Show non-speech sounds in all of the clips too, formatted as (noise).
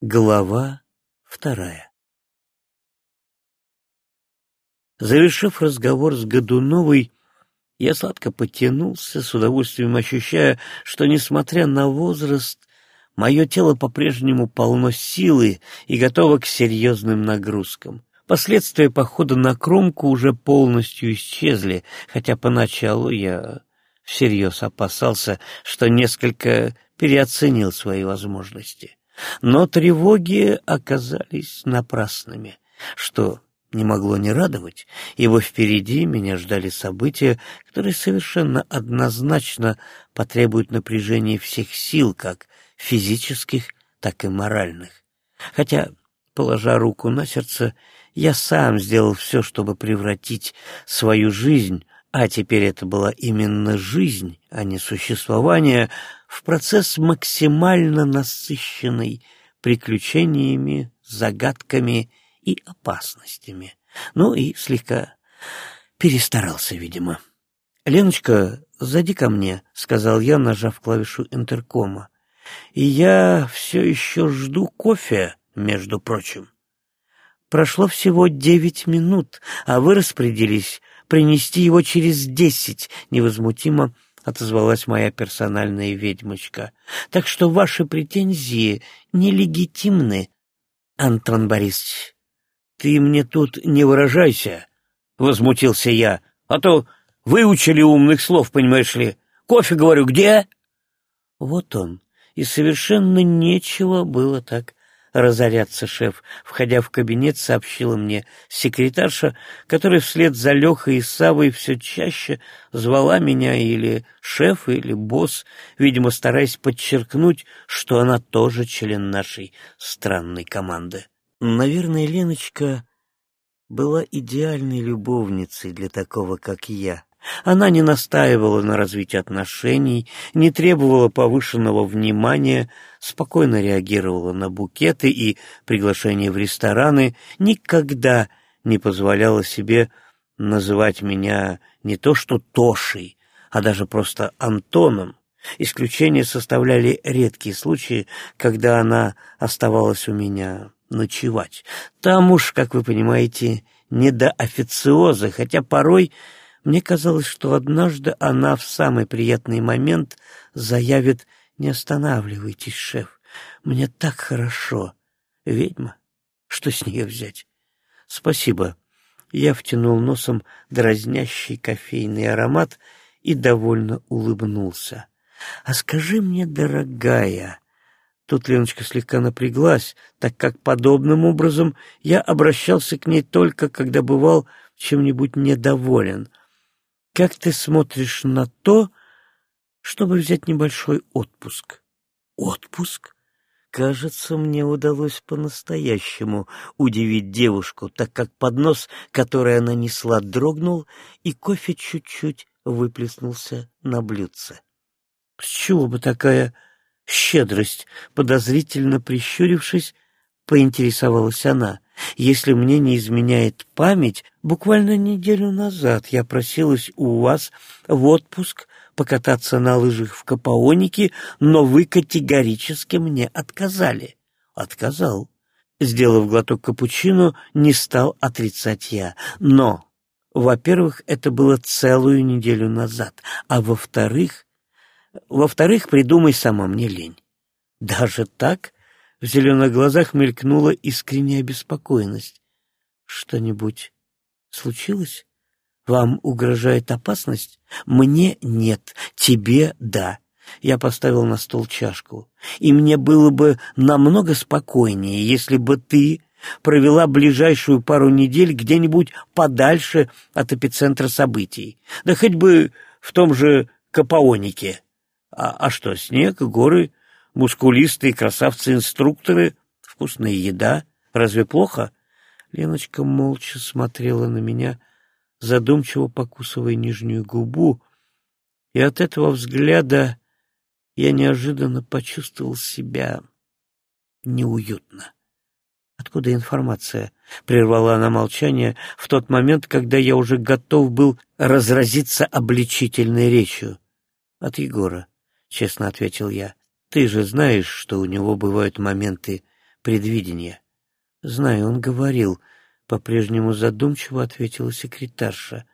Глава вторая Завершив разговор с Годуновой, я сладко потянулся, с удовольствием ощущая, что, несмотря на возраст, мое тело по-прежнему полно силы и готово к серьезным нагрузкам. Последствия похода на кромку уже полностью исчезли, хотя поначалу я всерьез опасался, что несколько переоценил свои возможности. Но тревоги оказались напрасными, что не могло не радовать, ибо впереди меня ждали события, которые совершенно однозначно потребуют напряжения всех сил, как физических, так и моральных. Хотя, положа руку на сердце, я сам сделал все, чтобы превратить свою жизнь, а теперь это была именно жизнь, а не существование, в процесс максимально насыщенный приключениями, загадками и опасностями. Ну и слегка перестарался, видимо. «Леночка, зайди ко мне», — сказал я, нажав клавишу интеркома. «И я все еще жду кофе, между прочим». Прошло всего девять минут, а вы распорядились принести его через десять, — невозмутимо отозвалась моя персональная ведьмочка. Так что ваши претензии нелегитимны, Антон Борисович. Ты мне тут не выражайся, — возмутился я, — а то выучили умных слов, понимаешь ли. Кофе, говорю, где? Вот он, и совершенно нечего было так разоряться, шеф, входя в кабинет, сообщила мне секретарша, которая вслед за Лехой и Савой все чаще звала меня или шеф, или босс, видимо, стараясь подчеркнуть, что она тоже член нашей странной команды. Наверное, Леночка была идеальной любовницей для такого, как я. Она не настаивала на развитии отношений, не требовала повышенного внимания, спокойно реагировала на букеты и приглашения в рестораны, никогда не позволяла себе называть меня не то что Тошей, а даже просто Антоном. Исключение составляли редкие случаи, когда она оставалась у меня ночевать. Там уж, как вы понимаете, не до официоза, хотя порой мне казалось, что однажды она в самый приятный момент заявит «Не останавливайтесь, шеф, мне так хорошо». Ведьма? Что с нее взять? Спасибо. Я втянул носом дразнящий кофейный аромат и довольно улыбнулся. А скажи мне, дорогая, Тут Леночка слегка напряглась, так как подобным образом я обращался к ней только, когда бывал чем-нибудь недоволен. Как ты смотришь на то, чтобы взять небольшой отпуск? Отпуск? Кажется, мне удалось по-настоящему удивить девушку, так как поднос, который она несла, дрогнул, и кофе чуть-чуть выплеснулся на блюдце. С чего бы такая щедрость? Подозрительно прищурившись, поинтересовалась она. Если мне не изменяет память, буквально неделю назад я просилась у вас в отпуск покататься на лыжах в Капаонике, но вы категорически мне отказали. Отказал. Сделав глоток капучино, не стал отрицать я. Но, во-первых, это было целую неделю назад, а во-вторых... Во-вторых, придумай сама, мне лень. Даже так? В зеленых глазах мелькнула искренняя беспокойность. «Что-нибудь случилось? Вам угрожает опасность? Мне нет, тебе да». Я поставил на стол чашку. «И мне было бы намного спокойнее, если бы ты провела ближайшую пару недель где-нибудь подальше от эпицентра событий. Да хоть бы в том же Капаонике. А, а что, снег, горы, мускулистые красавцы-инструкторы, вкусная еда. Разве плохо? Леночка молча смотрела на меня, задумчиво покусывая нижнюю губу, и от этого взгляда я неожиданно почувствовал себя неуютно. «Откуда информация?» — прервала она молчание в тот момент, когда я уже готов был разразиться обличительной речью. «От Егора», — честно ответил я. Ты же знаешь, что у него бывают моменты предвидения. Знаю, он говорил, по-прежнему задумчиво ответила секретарша.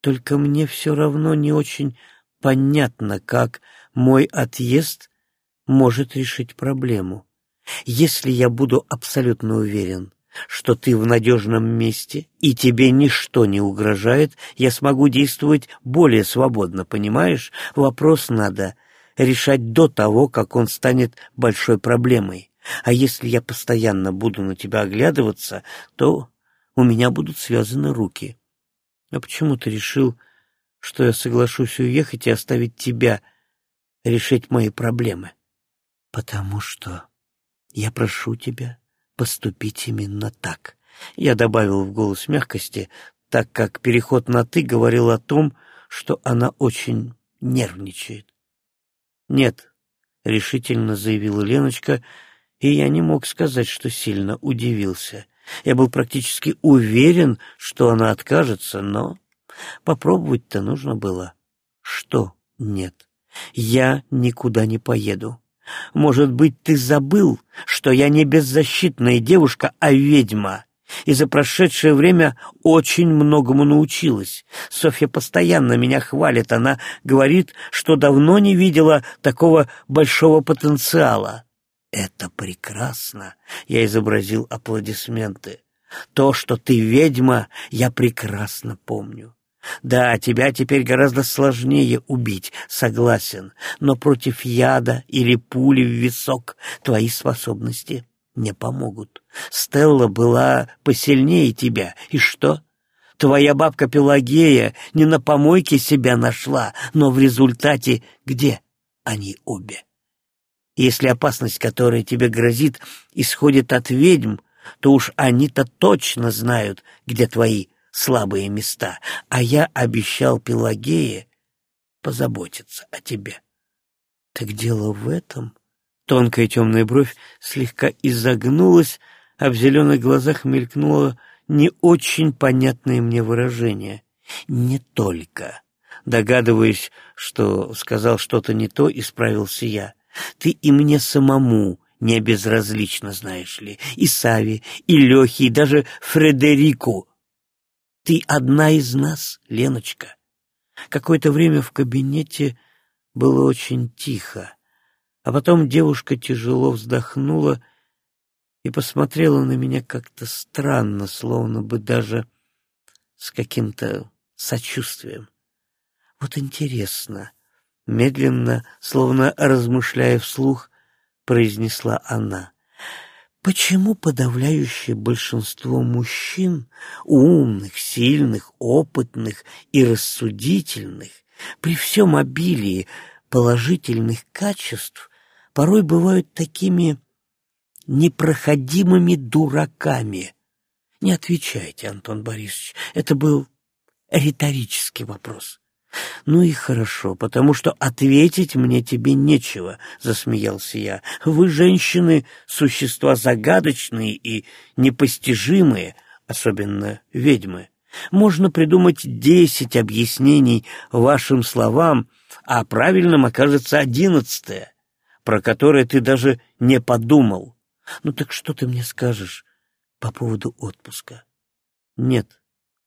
Только мне все равно не очень понятно, как мой отъезд может решить проблему. Если я буду абсолютно уверен, что ты в надежном месте и тебе ничто не угрожает, я смогу действовать более свободно, понимаешь? Вопрос надо решать до того, как он станет большой проблемой. А если я постоянно буду на тебя оглядываться, то у меня будут связаны руки. А почему ты решил, что я соглашусь уехать и оставить тебя решить мои проблемы? Потому что я прошу тебя поступить именно так. Я добавил в голос мягкости, так как переход на «ты» говорил о том, что она очень нервничает. «Нет», — решительно заявила Леночка, и я не мог сказать, что сильно удивился. Я был практически уверен, что она откажется, но попробовать-то нужно было. Что нет? Я никуда не поеду. Может быть, ты забыл, что я не беззащитная девушка, а ведьма, и за прошедшее время очень многому научилась. Софья постоянно меня хвалит, она говорит, что давно не видела такого большого потенциала. Это прекрасно, я изобразил аплодисменты. То, что ты ведьма, я прекрасно помню. Да, тебя теперь гораздо сложнее убить, согласен, но против яда или пули в висок твои способности не помогут. Стелла была посильнее тебя, и что? Твоя бабка Пелагея не на помойке себя нашла, но в результате где они обе? Если опасность, которая тебе грозит, исходит от ведьм, то уж они-то точно знают, где твои слабые места, а я обещал Пелагее позаботиться о тебе. Так дело в этом. Тонкая темная бровь слегка изогнулась, а в зеленых глазах мелькнуло не очень понятное мне выражение. Не только. Догадываясь, что сказал что-то не то, исправился я. Ты и мне самому не безразлично, знаешь ли, и Сави, и Лехе, и даже Фредерику ты одна из нас, Леночка. Какое-то время в кабинете было очень тихо, а потом девушка тяжело вздохнула и посмотрела на меня как-то странно, словно бы даже с каким-то сочувствием. Вот интересно, медленно, словно размышляя вслух, произнесла она. Почему подавляющее большинство мужчин, умных, сильных, опытных и рассудительных, при всем обилии положительных качеств, порой бывают такими непроходимыми дураками? Не отвечайте, Антон Борисович, это был риторический вопрос. «Ну и хорошо, потому что ответить мне тебе нечего», — засмеялся я. «Вы, женщины, существа загадочные и непостижимые, особенно ведьмы. Можно придумать десять объяснений вашим словам, а правильным окажется одиннадцатое, про которое ты даже не подумал. Ну так что ты мне скажешь по поводу отпуска?» «Нет».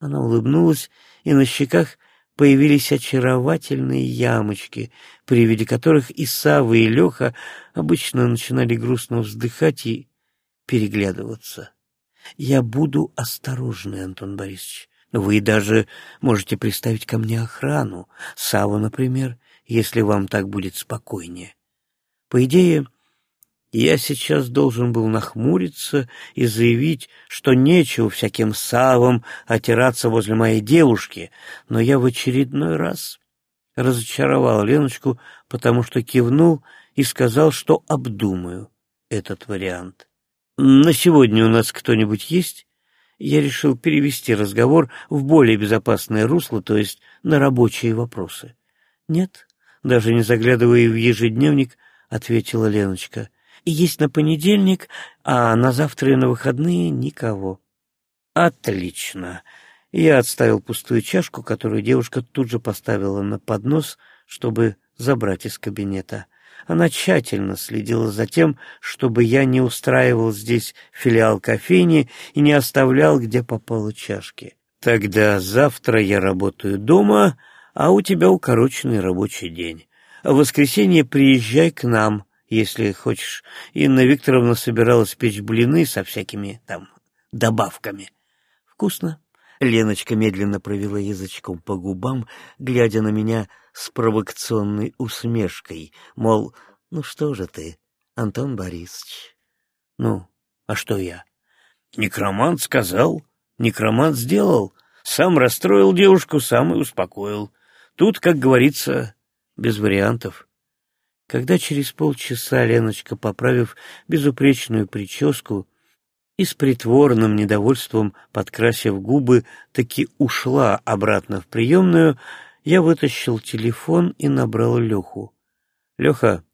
Она улыбнулась, и на щеках появились очаровательные ямочки, при виде которых и Сава, и Леха обычно начинали грустно вздыхать и переглядываться. Я буду осторожный, Антон Борисович. Вы даже можете приставить ко мне охрану, Сава, например, если вам так будет спокойнее. По идее, я сейчас должен был нахмуриться и заявить, что нечего всяким савам отираться возле моей девушки, но я в очередной раз разочаровал Леночку, потому что кивнул и сказал, что обдумаю этот вариант. «На сегодня у нас кто-нибудь есть?» Я решил перевести разговор в более безопасное русло, то есть на рабочие вопросы. «Нет», даже не заглядывая в ежедневник, ответила Леночка есть на понедельник, а на завтра и на выходные никого. Отлично. Я отставил пустую чашку, которую девушка тут же поставила на поднос, чтобы забрать из кабинета. Она тщательно следила за тем, чтобы я не устраивал здесь филиал кофейни и не оставлял, где попало чашки. Тогда завтра я работаю дома, а у тебя укороченный рабочий день. В воскресенье приезжай к нам, если хочешь. Инна Викторовна собиралась печь блины со всякими там добавками. Вкусно? Леночка медленно провела язычком по губам, глядя на меня с провокационной усмешкой, мол, ну что же ты, Антон Борисович? Ну, а что я? Некромант сказал, некромант сделал, сам расстроил девушку, сам и успокоил. Тут, как говорится, без вариантов. Когда через полчаса Леночка, поправив безупречную прическу и с притворным недовольством подкрасив губы, таки ушла обратно в приемную, я вытащил телефон и набрал Леху. «Леха,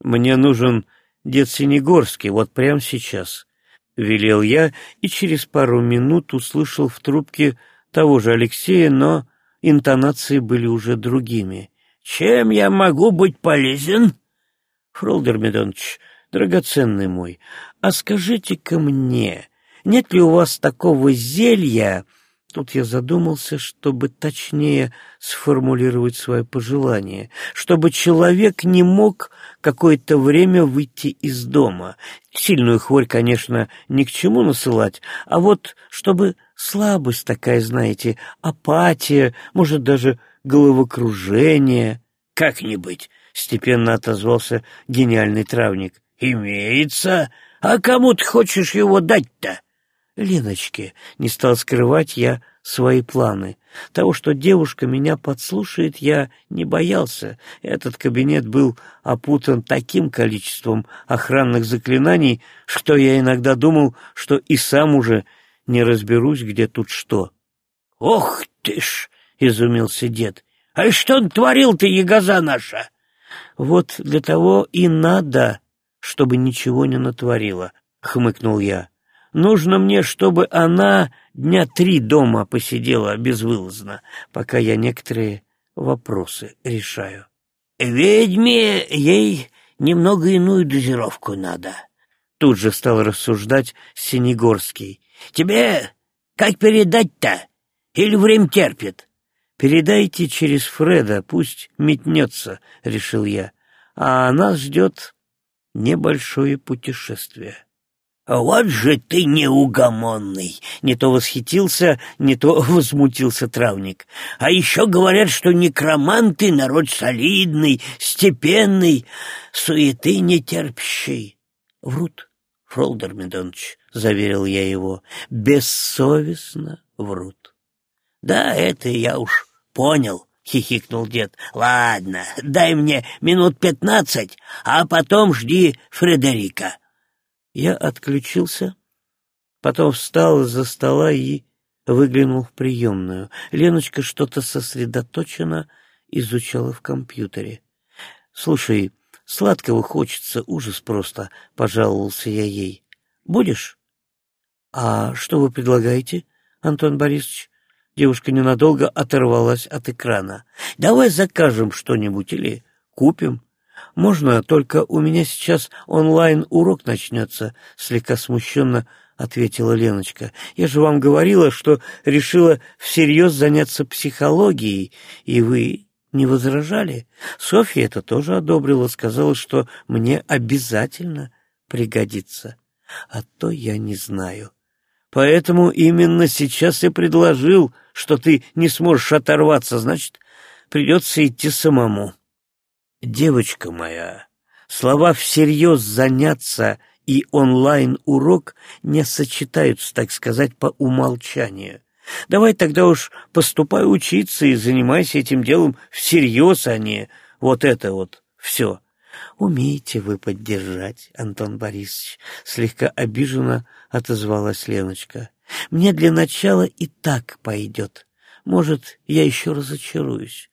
мне нужен дед Синегорский, вот прямо сейчас», — велел я, и через пару минут услышал в трубке того же Алексея, но интонации были уже другими. «Чем я могу быть полезен?» «Фролдер Медонович, драгоценный мой, а скажите-ка мне, нет ли у вас такого зелья...» Тут я задумался, чтобы точнее сформулировать свое пожелание, чтобы человек не мог какое-то время выйти из дома. Сильную хворь, конечно, ни к чему насылать, а вот чтобы слабость такая, знаете, апатия, может, даже головокружение. «Как не быть?» — степенно отозвался гениальный травник. «Имеется. А кому ты хочешь его дать-то?» Леночке не стал скрывать я свои планы. Того, что девушка меня подслушает, я не боялся. Этот кабинет был опутан таким количеством охранных заклинаний, что я иногда думал, что и сам уже не разберусь, где тут что. — Ох ты ж! — изумился дед. — А что он творил-то, ягоза наша? — Вот для того и надо, чтобы ничего не натворила, — хмыкнул я. Нужно мне, чтобы она дня три дома посидела безвылазно, пока я некоторые вопросы решаю. Ведьме ей немного иную дозировку надо. Тут же стал рассуждать Синегорский. Тебе как передать-то? Или время терпит? Передайте через Фреда, пусть метнется, решил я. А нас ждет небольшое путешествие. «Вот же ты неугомонный!» — не то восхитился, не то (laughs) возмутился травник. «А еще говорят, что некроманты — народ солидный, степенный, суеты нетерпящий». «Врут, Фролдер Медонович», — заверил я его, — «бессовестно врут». «Да, это я уж понял», — хихикнул дед. «Ладно, дай мне минут пятнадцать, а потом жди Фредерика». Я отключился, потом встал из-за стола и выглянул в приемную. Леночка что-то сосредоточенно изучала в компьютере. — Слушай, сладкого хочется, ужас просто, — пожаловался я ей. — Будешь? — А что вы предлагаете, Антон Борисович? Девушка ненадолго оторвалась от экрана. — Давай закажем что-нибудь или купим. «Можно, только у меня сейчас онлайн-урок начнется», — слегка смущенно ответила Леночка. «Я же вам говорила, что решила всерьез заняться психологией, и вы не возражали? Софья это тоже одобрила, сказала, что мне обязательно пригодится. А то я не знаю. Поэтому именно сейчас и предложил, что ты не сможешь оторваться, значит, придется идти самому». Девочка моя, слова «всерьез заняться» и онлайн-урок не сочетаются, так сказать, по умолчанию. Давай тогда уж поступай учиться и занимайся этим делом всерьез, а не вот это вот все. Умеете вы поддержать, Антон Борисович, слегка обиженно отозвалась Леночка. Мне для начала и так пойдет. Может, я еще разочаруюсь.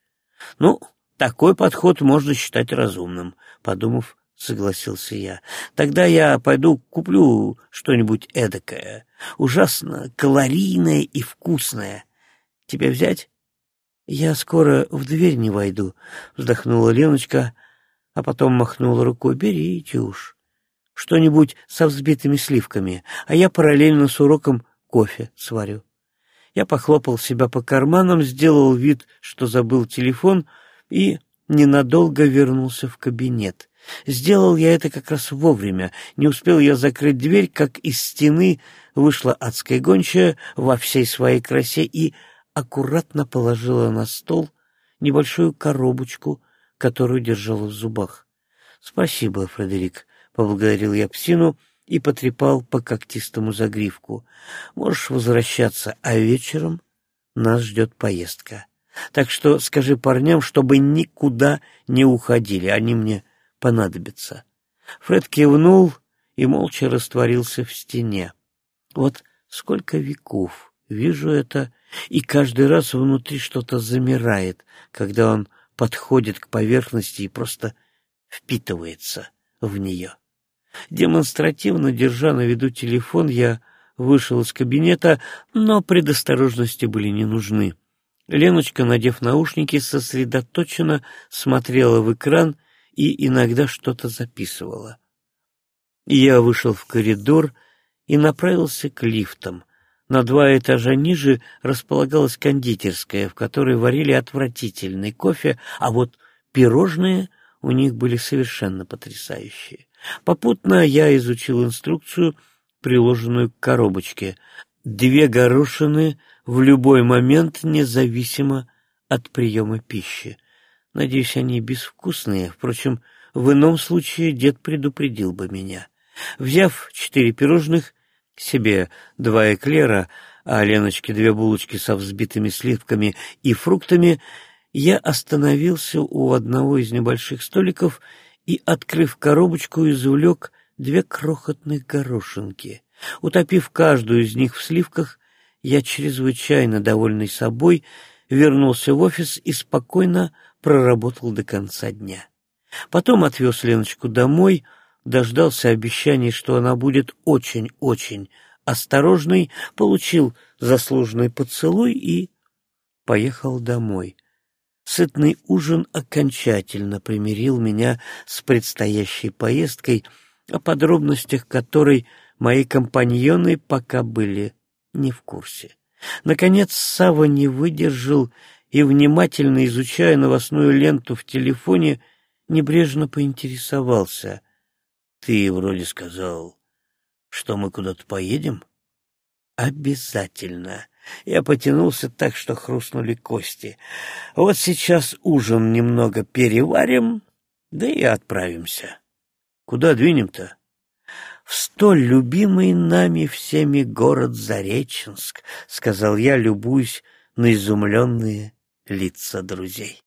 Ну, такой подход можно считать разумным, подумав, согласился я. Тогда я пойду куплю что-нибудь эдакое, ужасно калорийное и вкусное. Тебе взять? Я скоро в дверь не войду, вздохнула Леночка, а потом махнул рукой. «Берите уж. Что-нибудь со взбитыми сливками, а я параллельно с уроком кофе сварю». Я похлопал себя по карманам, сделал вид, что забыл телефон и ненадолго вернулся в кабинет. Сделал я это как раз вовремя. Не успел я закрыть дверь, как из стены вышла адская гончая во всей своей красе и аккуратно положила на стол небольшую коробочку, которую держала в зубах. — Спасибо, Фредерик, — поблагодарил я псину и потрепал по когтистому загривку. Можешь возвращаться, а вечером нас ждет поездка. Так что скажи парням, чтобы никуда не уходили, они мне понадобятся. Фред кивнул и молча растворился в стене. Вот сколько веков вижу это, и каждый раз внутри что-то замирает, когда он подходит к поверхности и просто впитывается в нее. Демонстративно держа на виду телефон, я вышел из кабинета, но предосторожности были не нужны. Леночка, надев наушники, сосредоточенно смотрела в экран и иногда что-то записывала. Я вышел в коридор и направился к лифтам. На два этажа ниже располагалась кондитерская, в которой варили отвратительный кофе, а вот пирожные у них были совершенно потрясающие. Попутно я изучил инструкцию, приложенную к коробочке. Две горошины в любой момент, независимо от приема пищи. Надеюсь, они безвкусные. Впрочем, в ином случае дед предупредил бы меня. Взяв четыре пирожных, себе два эклера, а Леночке две булочки со взбитыми сливками и фруктами, я остановился у одного из небольших столиков и, открыв коробочку, извлек две крохотных горошинки. Утопив каждую из них в сливках, я, чрезвычайно довольный собой, вернулся в офис и спокойно проработал до конца дня. Потом отвез Леночку домой, дождался обещаний, что она будет очень-очень осторожной, получил заслуженный поцелуй и поехал домой. Сытный ужин окончательно примирил меня с предстоящей поездкой, о подробностях которой мои компаньоны пока были не в курсе. Наконец Сава не выдержал и, внимательно изучая новостную ленту в телефоне, небрежно поинтересовался. — Ты вроде сказал, что мы куда-то поедем? — Обязательно. Я потянулся так, что хрустнули кости. Вот сейчас ужин немного переварим, да и отправимся. Куда двинем-то? В столь любимый нами всеми город Зареченск, — сказал я, любуясь на изумленные лица друзей.